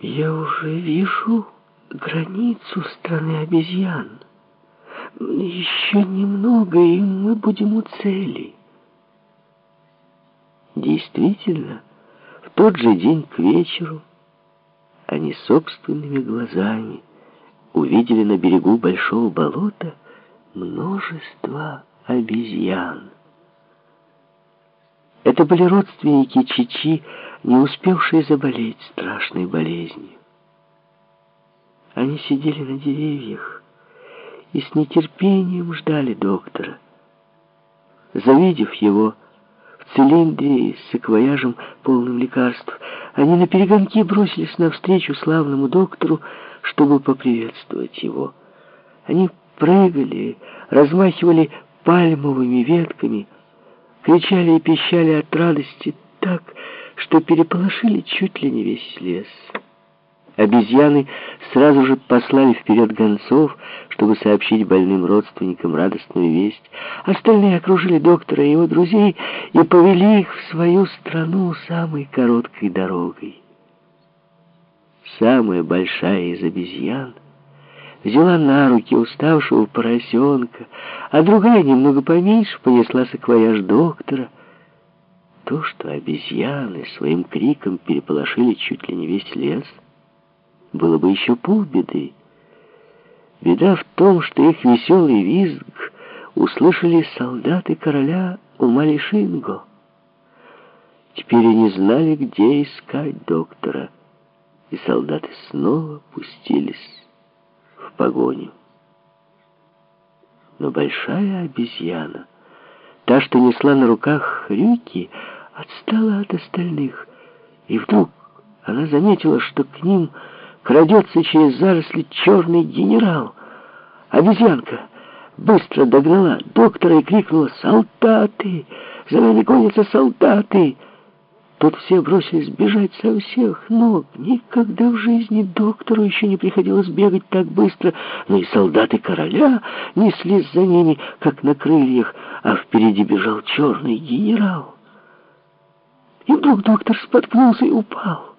Я уже вижу границу страны обезьян. Еще немного, и мы будем у цели. Действительно, в тот же день к вечеру они собственными глазами увидели на берегу большого болота множество обезьян. Это были родственники Чичи, не успевшие заболеть страшной болезнью. Они сидели на деревьях и с нетерпением ждали доктора. Завидев его в цилиндре с саквояжем, полным лекарств, они на перегонки бросились навстречу славному доктору, чтобы поприветствовать его. Они прыгали, размахивали пальмовыми ветками, кричали и пищали от радости так, что переполошили чуть ли не весь лес. Обезьяны сразу же послали вперед гонцов, чтобы сообщить больным родственникам радостную весть. Остальные окружили доктора и его друзей и повели их в свою страну самой короткой дорогой. Самая большая из обезьян взяла на руки уставшего поросенка, а другая, немного поменьше, понесла саквояж доктора. То, что обезьяны своим криком переполошили чуть ли не весь лес — было бы еще полбеды. Беда в том, что их веселый визг услышали солдаты короля Умалишинго. Теперь они знали, где искать доктора, и солдаты снова пустились в погоню. Но большая обезьяна, та, что несла на руках хрюки, отстала от остальных, и вдруг она заметила, что к ним крадется через заросли черный генерал. Обезьянка быстро догнала доктора и крикнула «Солдаты! За нами гонятся солдаты!» Тут все бросились бежать со всех ног. Никогда в жизни доктору еще не приходилось бегать так быстро, но и солдаты короля неслись за ними, как на крыльях, а впереди бежал черный генерал. И вдруг доктор споткнулся и упал.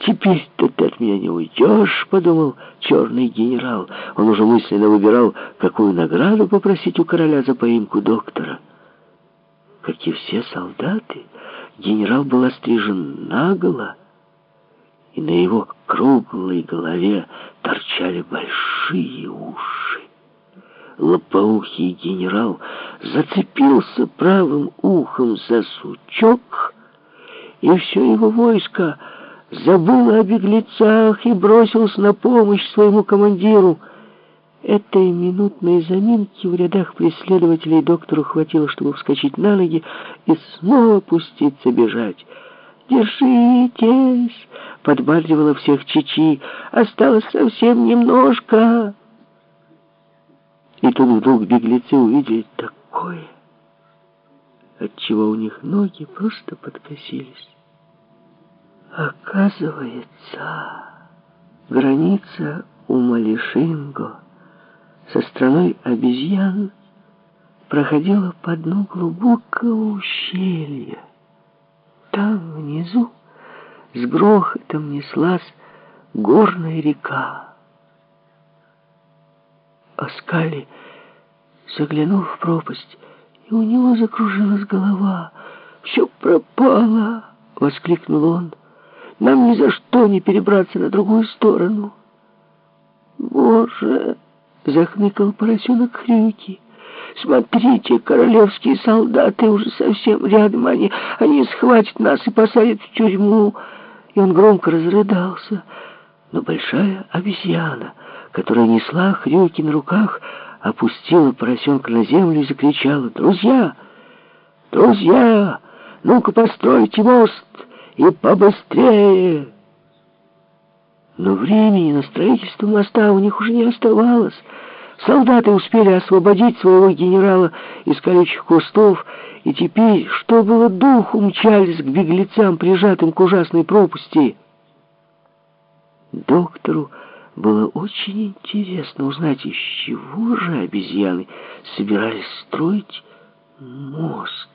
«Теперь-то ты от меня не уйдешь», — подумал черный генерал. Он уже мысленно выбирал, какую награду попросить у короля за поимку доктора. Как и все солдаты, генерал был острижен наголо, и на его круглой голове торчали большие уши. Лопоухий генерал зацепился правым ухом за сучок, и все его войско — забыл о беглецах и бросился на помощь своему командиру. Этой минутной заминки в рядах преследователей доктору хватило, чтобы вскочить на ноги и снова пуститься бежать. «Держитесь!» — подбадривала всех Чичи. «Осталось совсем немножко!» И тут вдруг беглецы увидели такое, отчего у них ноги просто подкосились. Оказывается, граница у Малишинго со страной обезьян проходила по дну глубокого ущелья. Там внизу с грохотом неслась горная река. Оскали заглянул в пропасть, и у него закружилась голова. «Все пропало!» — воскликнул он. Нам ни за что не перебраться на другую сторону. Боже, захныкал поросенок Хрюки. Смотрите, королевские солдаты уже совсем рядом. Они, они схватят нас и посадят в тюрьму. И он громко разрыдался. Но большая обезьяна, которая несла Хрюки на руках, опустила поросенка на землю и закричала. «Друзья! Друзья! Ну-ка постройте мост!» и побыстрее. Но времени на строительство моста у них уже не оставалось. Солдаты успели освободить своего генерала из колючих кустов, и теперь, что было духу, мчались к беглецам, прижатым к ужасной пропасти. Доктору было очень интересно узнать, из чего же обезьяны собирались строить мост.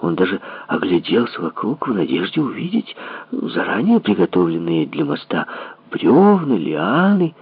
Он даже огляделся вокруг в надежде увидеть заранее приготовленные для моста бревна, лианы,